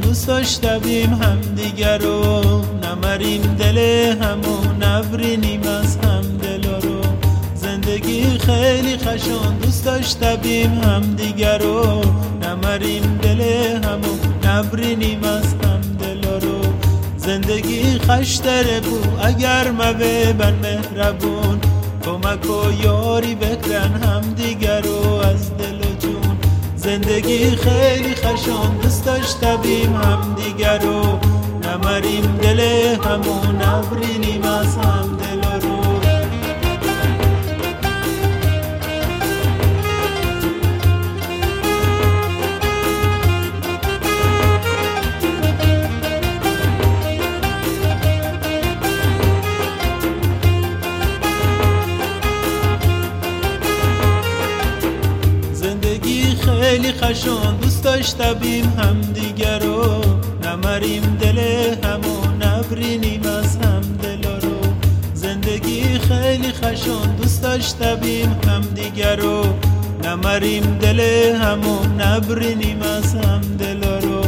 دوست داشتیم همدیگر رو. نمریم دل همون نبرینیم از هم دل رو. زندگی خیلی خشون دوست داشتیم همدیگر رو. نمریم دل همون نبرینیم از هم دل رو. زندگی خشتره بو اگر ببن مهربون. کمک و یاری بکرن همدیگر زندگی خیلی خشون دوست داشتیم همدیگر رو. نمریم دل همون نبرینیم از هم خشون دوست داشتیم همدیگر رو. نمریم دل همون نبرینیم از هم دل رو. زندگی خیلی خشون دوست داشتیم همدیگر رو. نمریم دل همون نبرینیم از هم دل رو.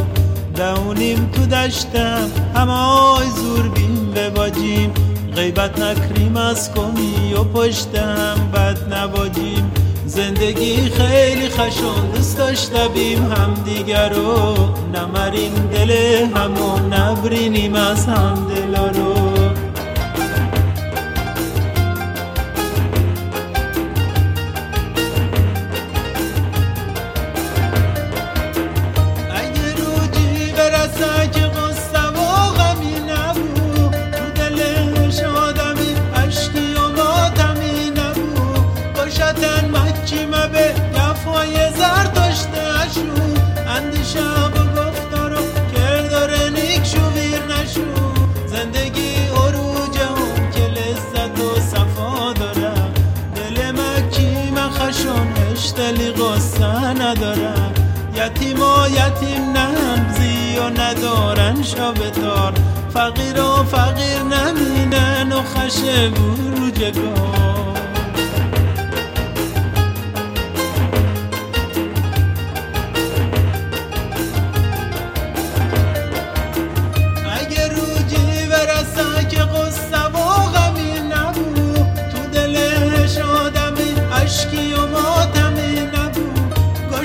دونیم تو دشتم همای زور بیم بباجیم. غیبت نکریم از کمی و پشت هم بد نباجیم. زندگی خیلی خشون دوست داشتیم همدیگر رو. نمریم دل همون نبرینیم از هم دل رو. هشتلی قصه ندارم یتیم و یتیم نمزی و ندارن شابتار فقیر و فقیر نمینن و خشه بروجگار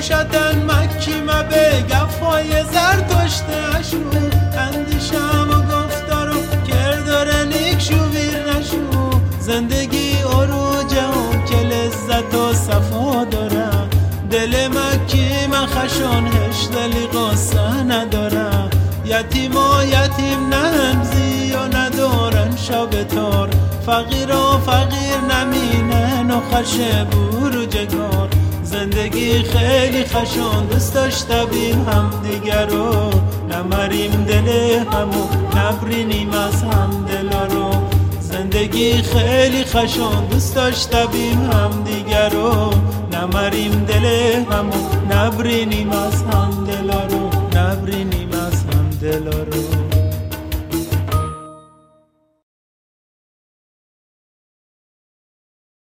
گشتن مکی به گفای زر داشته اشو. اندیشم و گفتارو کرداره نیک شو ویر نشو. زندگی عروجه هم که لذت و صفا دارم. دل مکی من خشون هشتلی قصه ندارم. یتیم و یتیم نمزی و ندارن شابتار. فقیر و فقیر نمینن و خشه بروجگار. زندگی خیلی خشون دوست داشت بیم هم دیگر رو. نمریم دل همو نبرینیم از هم رو. زندگی خیلی خشون دوست داشت بیم هم دیگر رو. نمریم دل همو نبرینیم از هم رو. نبرینیم از هم رو.